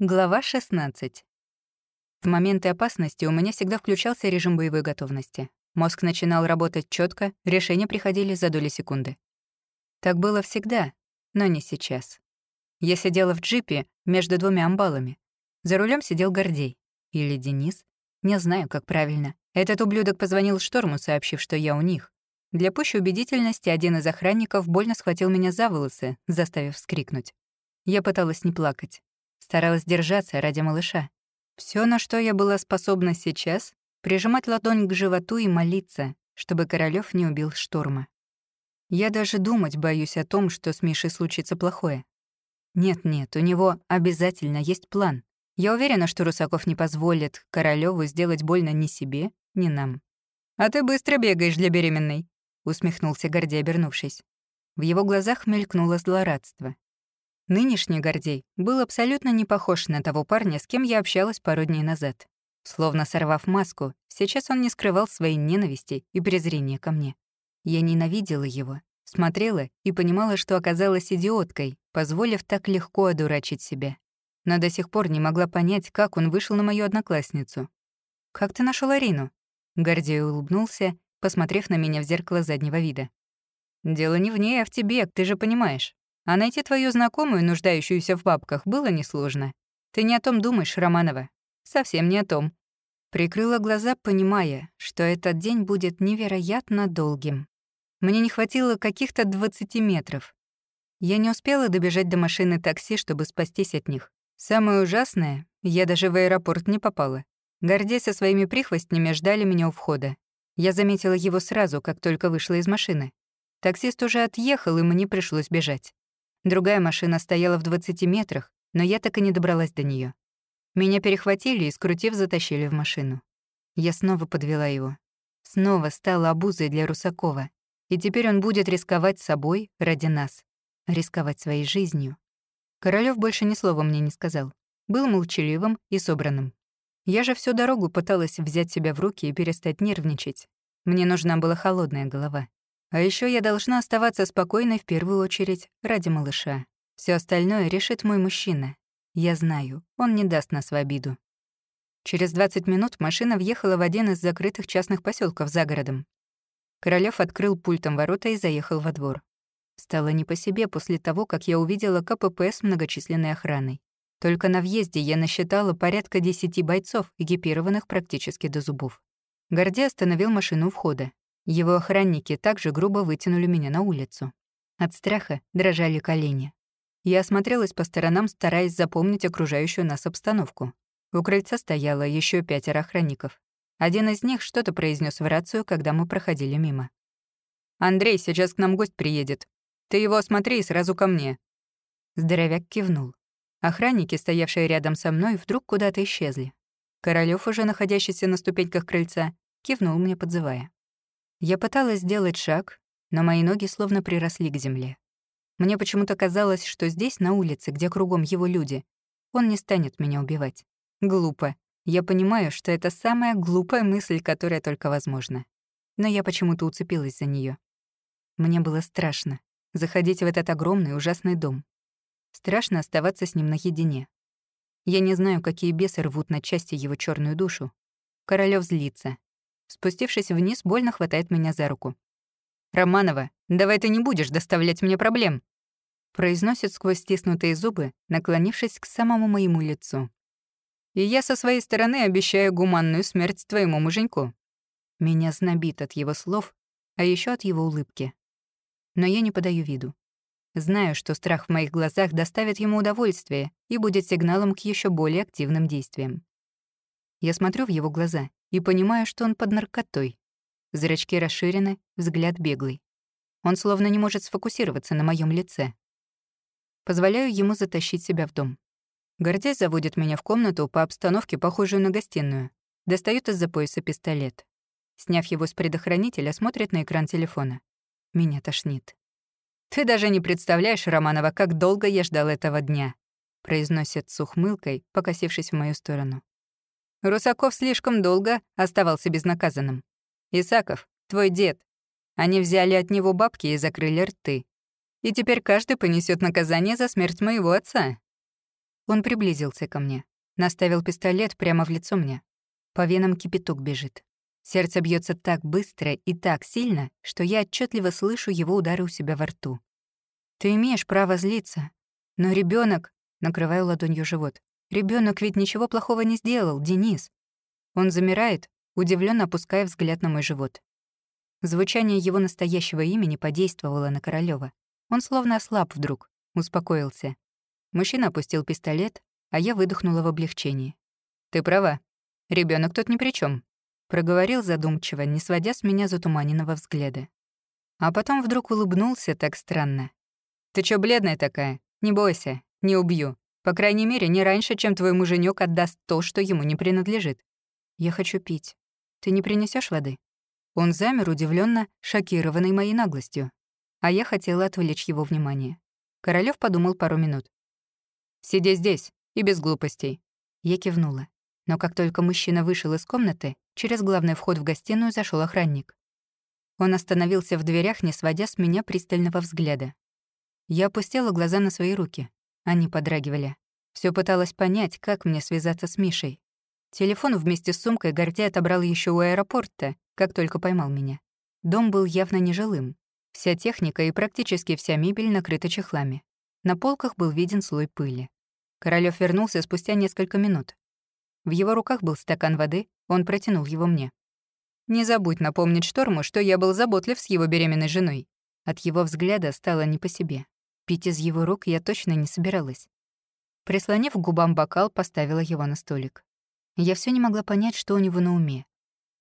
Глава 16. В моменты опасности у меня всегда включался режим боевой готовности. Мозг начинал работать четко, решения приходили за доли секунды. Так было всегда, но не сейчас. Я сидела в джипе между двумя амбалами. За рулем сидел Гордей. Или Денис. Не знаю, как правильно. Этот ублюдок позвонил Шторму, сообщив, что я у них. Для пущей убедительности один из охранников больно схватил меня за волосы, заставив вскрикнуть. Я пыталась не плакать. Старалась держаться ради малыша. Все, на что я была способна сейчас, прижимать ладонь к животу и молиться, чтобы Королёв не убил шторма. Я даже думать боюсь о том, что с Мишей случится плохое. Нет-нет, у него обязательно есть план. Я уверена, что Русаков не позволит Королёву сделать больно ни себе, ни нам. «А ты быстро бегаешь для беременной», — усмехнулся Гордей, обернувшись. В его глазах мелькнуло злорадство. Нынешний Гордей был абсолютно не похож на того парня, с кем я общалась пару дней назад. Словно сорвав маску, сейчас он не скрывал своей ненависти и презрения ко мне. Я ненавидела его, смотрела и понимала, что оказалась идиоткой, позволив так легко одурачить себя. Но до сих пор не могла понять, как он вышел на мою одноклассницу. «Как ты нашел Арину?» Гордей улыбнулся, посмотрев на меня в зеркало заднего вида. «Дело не в ней, а в тебе, ты же понимаешь. А найти твою знакомую, нуждающуюся в бабках, было несложно. Ты не о том думаешь, Романова. Совсем не о том. Прикрыла глаза, понимая, что этот день будет невероятно долгим. Мне не хватило каких-то 20 метров. Я не успела добежать до машины такси, чтобы спастись от них. Самое ужасное, я даже в аэропорт не попала. Гордей со своими прихвостнями ждали меня у входа. Я заметила его сразу, как только вышла из машины. Таксист уже отъехал, и мне пришлось бежать. Другая машина стояла в 20 метрах, но я так и не добралась до нее. Меня перехватили и, скрутив, затащили в машину. Я снова подвела его. Снова стала обузой для Русакова. И теперь он будет рисковать собой ради нас. Рисковать своей жизнью. Королёв больше ни слова мне не сказал. Был молчаливым и собранным. Я же всю дорогу пыталась взять себя в руки и перестать нервничать. Мне нужна была холодная голова. А еще я должна оставаться спокойной в первую очередь ради малыша. Все остальное решит мой мужчина. Я знаю, он не даст нас в обиду. Через 20 минут машина въехала в один из закрытых частных поселков за городом. Королёв открыл пультом ворота и заехал во двор. Стало не по себе после того, как я увидела КПП с многочисленной охраной. Только на въезде я насчитала порядка десяти бойцов, экипированных практически до зубов. Гордей остановил машину у входа. Его охранники также грубо вытянули меня на улицу. От страха дрожали колени. Я осмотрелась по сторонам, стараясь запомнить окружающую нас обстановку. У крыльца стояло еще пятеро охранников. Один из них что-то произнес в рацию, когда мы проходили мимо. «Андрей, сейчас к нам гость приедет. Ты его осмотри и сразу ко мне». Здоровяк кивнул. Охранники, стоявшие рядом со мной, вдруг куда-то исчезли. Королёв, уже находящийся на ступеньках крыльца, кивнул мне, подзывая. Я пыталась сделать шаг, но мои ноги словно приросли к земле. Мне почему-то казалось, что здесь, на улице, где кругом его люди, он не станет меня убивать. Глупо. Я понимаю, что это самая глупая мысль, которая только возможна. Но я почему-то уцепилась за нее. Мне было страшно заходить в этот огромный ужасный дом. Страшно оставаться с ним наедине. Я не знаю, какие бесы рвут на части его черную душу. Королёв злится, Спустившись вниз, больно хватает меня за руку. «Романова, давай ты не будешь доставлять мне проблем!» произносит сквозь стиснутые зубы, наклонившись к самому моему лицу. «И я со своей стороны обещаю гуманную смерть твоему муженьку». Меня знобит от его слов, а еще от его улыбки. Но я не подаю виду. Знаю, что страх в моих глазах доставит ему удовольствие и будет сигналом к еще более активным действиям. Я смотрю в его глаза и понимаю, что он под наркотой. Зрачки расширены, взгляд беглый. Он словно не может сфокусироваться на моем лице. Позволяю ему затащить себя в дом. Гордей заводит меня в комнату по обстановке, похожую на гостиную. Достает из-за пояса пистолет. Сняв его с предохранителя, смотрит на экран телефона. Меня тошнит. «Ты даже не представляешь, Романова, как долго я ждал этого дня», произносит с ухмылкой, покосившись в мою сторону. Русаков слишком долго оставался безнаказанным. Исаков, твой дед. Они взяли от него бабки и закрыли рты. И теперь каждый понесет наказание за смерть моего отца. Он приблизился ко мне, наставил пистолет прямо в лицо мне. По венам кипяток бежит. Сердце бьется так быстро и так сильно, что я отчетливо слышу его удары у себя во рту. Ты имеешь право злиться, но ребенок, накрываю ладонью живот. Ребенок ведь ничего плохого не сделал, Денис. Он замирает, удивленно опуская взгляд на мой живот. Звучание его настоящего имени подействовало на Королёва. Он словно ослаб вдруг, успокоился. Мужчина опустил пистолет, а я выдохнула в облегчении. «Ты права. Ребенок тут ни при чем, проговорил задумчиво, не сводя с меня затуманенного взгляда. А потом вдруг улыбнулся так странно. «Ты чё бледная такая? Не бойся, не убью. По крайней мере, не раньше, чем твой муженек отдаст то, что ему не принадлежит. Я хочу пить. Ты не принесешь воды?» Он замер, удивленно, шокированный моей наглостью. А я хотела отвлечь его внимание. Королёв подумал пару минут. «Сиди здесь, и без глупостей». Я кивнула. Но как только мужчина вышел из комнаты, через главный вход в гостиную зашел охранник. Он остановился в дверях, не сводя с меня пристального взгляда. Я опустила глаза на свои руки. Они подрагивали. Все пыталась понять, как мне связаться с Мишей. Телефон вместе с сумкой Гордей отобрал еще у аэропорта, как только поймал меня. Дом был явно нежилым. Вся техника и практически вся мебель накрыта чехлами. На полках был виден слой пыли. Королёв вернулся спустя несколько минут. В его руках был стакан воды, он протянул его мне. «Не забудь напомнить Шторму, что я был заботлив с его беременной женой». От его взгляда стало не по себе. Пить из его рук я точно не собиралась. Прислонив к губам бокал, поставила его на столик. Я все не могла понять, что у него на уме.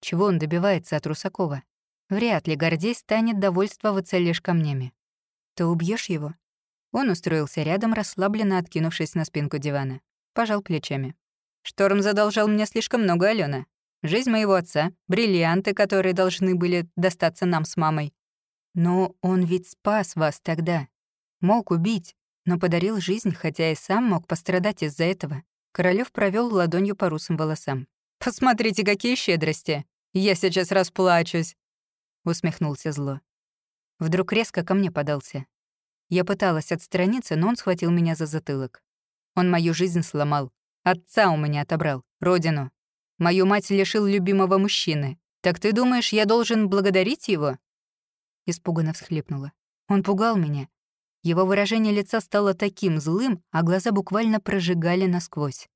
Чего он добивается от Русакова? Вряд ли Гордей станет довольствоваться лишь камнями. Ты убьешь его? Он устроился рядом, расслабленно откинувшись на спинку дивана. Пожал плечами. Шторм задолжал мне слишком много, Алена. Жизнь моего отца, бриллианты, которые должны были достаться нам с мамой. Но он ведь спас вас тогда. Мог убить, но подарил жизнь, хотя и сам мог пострадать из-за этого. Королёв провёл ладонью по русым волосам. «Посмотрите, какие щедрости! Я сейчас расплачусь!» Усмехнулся зло. Вдруг резко ко мне подался. Я пыталась отстраниться, но он схватил меня за затылок. Он мою жизнь сломал. Отца у меня отобрал, родину. Мою мать лишил любимого мужчины. Так ты думаешь, я должен благодарить его?» Испуганно всхлипнула. Он пугал меня, его выражение лица стало таким злым, а глаза буквально прожигали насквозь.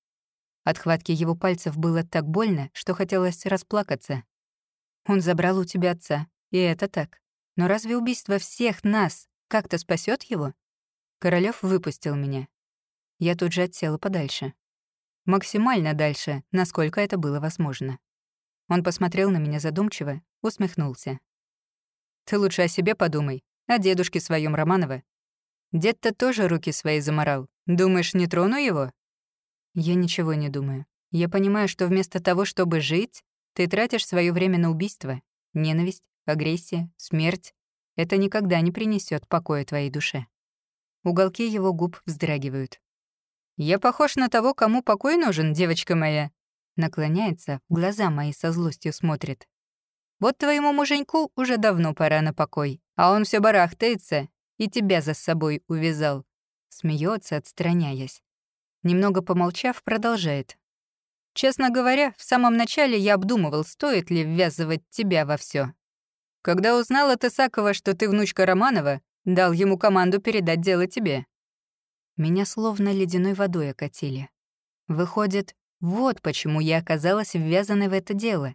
От хватки его пальцев было так больно, что хотелось расплакаться. Он забрал у тебя отца, и это так. Но разве убийство всех нас как-то спасет его? Королёв выпустил меня. Я тут же отсела подальше. Максимально дальше, насколько это было возможно. Он посмотрел на меня задумчиво, усмехнулся. «Ты лучше о себе подумай, о дедушке своем Романова. Дед-то тоже руки свои заморал. Думаешь, не трону его? Я ничего не думаю. Я понимаю, что вместо того, чтобы жить, ты тратишь свое время на убийство, ненависть, агрессия, смерть. Это никогда не принесет покоя твоей душе. Уголки его губ вздрагивают. «Я похож на того, кому покой нужен, девочка моя?» Наклоняется, глаза мои со злостью смотрит. «Вот твоему муженьку уже давно пора на покой, а он все барахтается, и тебя за собой увязал. Смеется, отстраняясь. Немного помолчав, продолжает. Честно говоря, в самом начале я обдумывал, стоит ли ввязывать тебя во все. Когда узнал от Исакова, что ты внучка Романова, дал ему команду передать дело тебе. Меня словно ледяной водой окатили. Выходит, вот почему я оказалась ввязанной в это дело.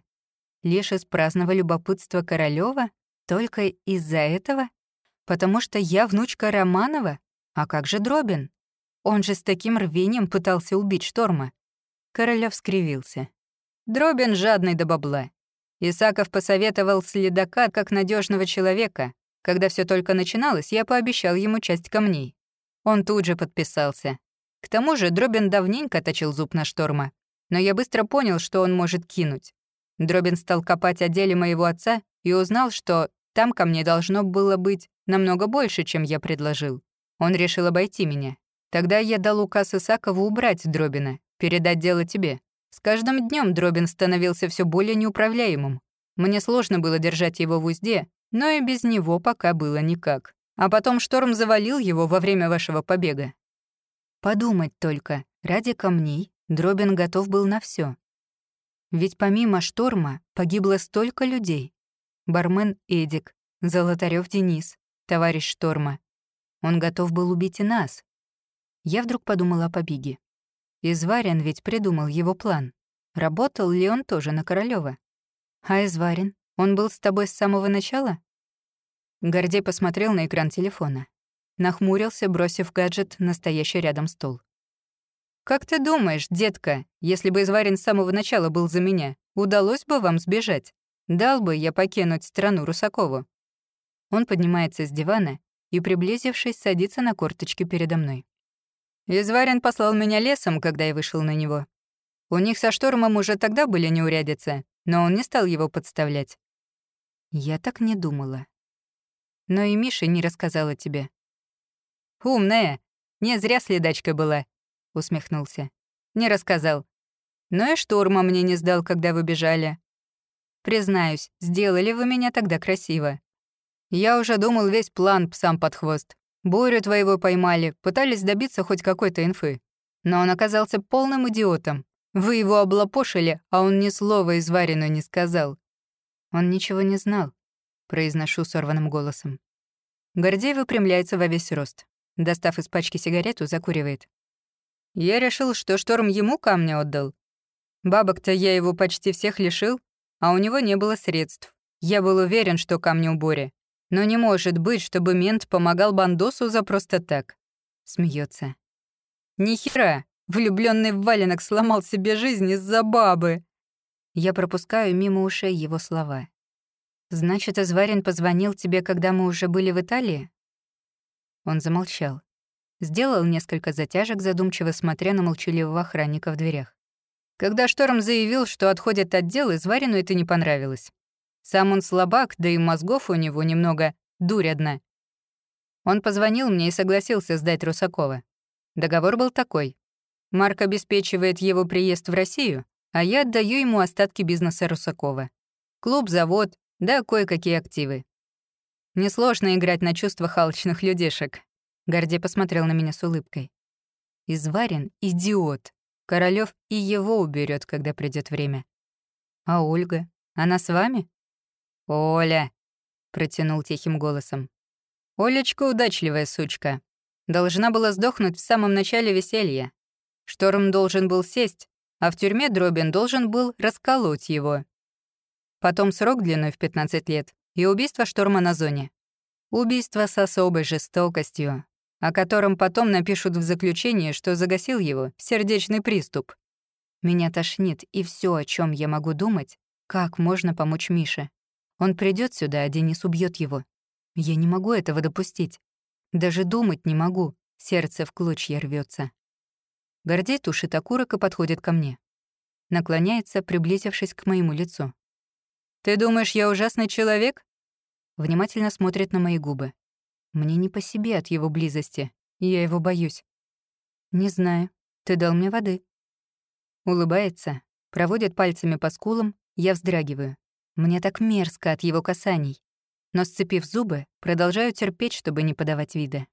Лишь из праздного любопытства Королёва? Только из-за этого? Потому что я внучка Романова? А как же Дробин? Он же с таким рвением пытался убить Шторма. Королёв скривился. Дробин жадный до бабла. Исаков посоветовал следака как надежного человека. Когда все только начиналось, я пообещал ему часть камней. Он тут же подписался. К тому же Дробин давненько точил зуб на Шторма. Но я быстро понял, что он может кинуть. Дробин стал копать о деле моего отца и узнал, что там ко мне должно было быть намного больше, чем я предложил. Он решил обойти меня. Тогда я дал указ Исакову убрать Дробина, передать дело тебе. С каждым днем Дробин становился все более неуправляемым. Мне сложно было держать его в узде, но и без него пока было никак. А потом шторм завалил его во время вашего побега. Подумать только. Ради камней Дробин готов был на все. Ведь помимо шторма погибло столько людей. Бармен Эдик, Золотарев Денис, товарищ шторма. Он готов был убить и нас. Я вдруг подумала о побеге. Изварин ведь придумал его план. Работал ли он тоже на Королёва? А Изварин, он был с тобой с самого начала? Гордей посмотрел на экран телефона. Нахмурился, бросив гаджет на стоящий рядом стол. «Как ты думаешь, детка, если бы Изварин с самого начала был за меня, удалось бы вам сбежать? Дал бы я покинуть страну Русакову?» Он поднимается с дивана и, приблизившись, садится на корточки передо мной. Изварин послал меня лесом, когда я вышел на него. У них со штормом уже тогда были неурядицы, но он не стал его подставлять. Я так не думала. Но и Миша не рассказала тебе. «Умная! Не зря следачка была», — усмехнулся. «Не рассказал. Но и шторма мне не сдал, когда вы бежали. Признаюсь, сделали вы меня тогда красиво. Я уже думал весь план псам под хвост. Борю твоего поймали, пытались добиться хоть какой-то инфы. Но он оказался полным идиотом. Вы его облапошили, а он ни слова из Варину не сказал. Он ничего не знал, произношу сорванным голосом. Гордей выпрямляется во весь рост. Достав из пачки сигарету, закуривает. Я решил, что шторм ему камни отдал. Бабок-то я его почти всех лишил, а у него не было средств. Я был уверен, что камни у Бори. Но не может быть, чтобы мент помогал бандосу за просто так. Смеется. Нихера, влюбленный в валенок сломал себе жизнь из-за бабы. Я пропускаю мимо ушей его слова. Значит, Изварин позвонил тебе, когда мы уже были в Италии? Он замолчал. Сделал несколько затяжек, задумчиво смотря на молчаливого охранника в дверях. Когда Шторм заявил, что отходит от дел, Изварину это не понравилось. Сам он слабак, да и мозгов у него немного дурь одна. Он позвонил мне и согласился сдать Русакова. Договор был такой. Марк обеспечивает его приезд в Россию, а я отдаю ему остатки бизнеса Русакова. Клуб, завод, да кое-какие активы. Несложно играть на чувствах алчных людишек. Гордей посмотрел на меня с улыбкой. Изварен — идиот. Королёв и его уберет, когда придет время. А Ольга? Она с вами? Оля, протянул тихим голосом. Олечка удачливая сучка. Должна была сдохнуть в самом начале веселья. Шторм должен был сесть, а в тюрьме Дробин должен был расколоть его. Потом срок длиной в 15 лет и убийство Шторма на зоне. Убийство с особой жестокостью, о котором потом напишут в заключении, что загасил его сердечный приступ. Меня тошнит, и все, о чем я могу думать, как можно помочь Мише. Он придет сюда, а Денис убьет его. Я не могу этого допустить. Даже думать не могу. Сердце в клочья рвется. Гордей тушит окурок и подходит ко мне. Наклоняется, приблизившись к моему лицу. «Ты думаешь, я ужасный человек?» Внимательно смотрит на мои губы. Мне не по себе от его близости, я его боюсь. «Не знаю. Ты дал мне воды». Улыбается, проводит пальцами по скулам, я вздрагиваю. Мне так мерзко от его касаний. Но, сцепив зубы, продолжаю терпеть, чтобы не подавать вида.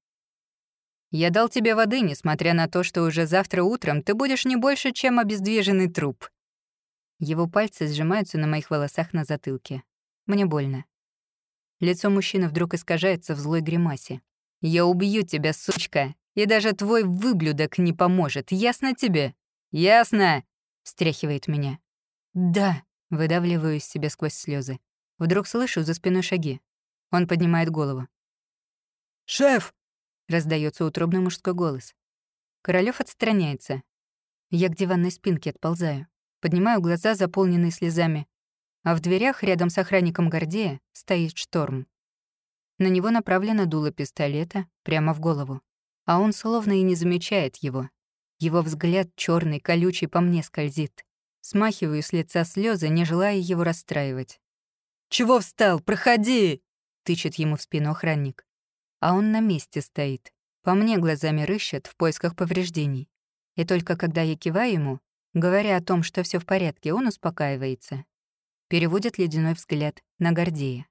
«Я дал тебе воды, несмотря на то, что уже завтра утром ты будешь не больше, чем обездвиженный труп», его пальцы сжимаются на моих волосах на затылке. Мне больно. Лицо мужчины вдруг искажается в злой гримасе. «Я убью тебя, сучка, и даже твой выблюдок не поможет, ясно тебе?» «Ясно!» — встряхивает меня. «Да», — выдавливаю из себя сквозь слезы. Вдруг слышу за спиной шаги. Он поднимает голову. «Шеф!» — раздается утробный мужской голос. Королёв отстраняется. Я к диванной спинке отползаю. Поднимаю глаза, заполненные слезами. А в дверях, рядом с охранником Гордея, стоит шторм. На него направлено дуло пистолета прямо в голову. А он словно и не замечает его. Его взгляд черный, колючий по мне скользит. Смахиваю с лица слезы, не желая его расстраивать. «Чего встал? Проходи!» — тычет ему в спину охранник. А он на месте стоит. По мне глазами рыщет в поисках повреждений. И только когда я киваю ему, Говоря о том, что все в порядке, он успокаивается. Переводит ледяной взгляд на Гордея.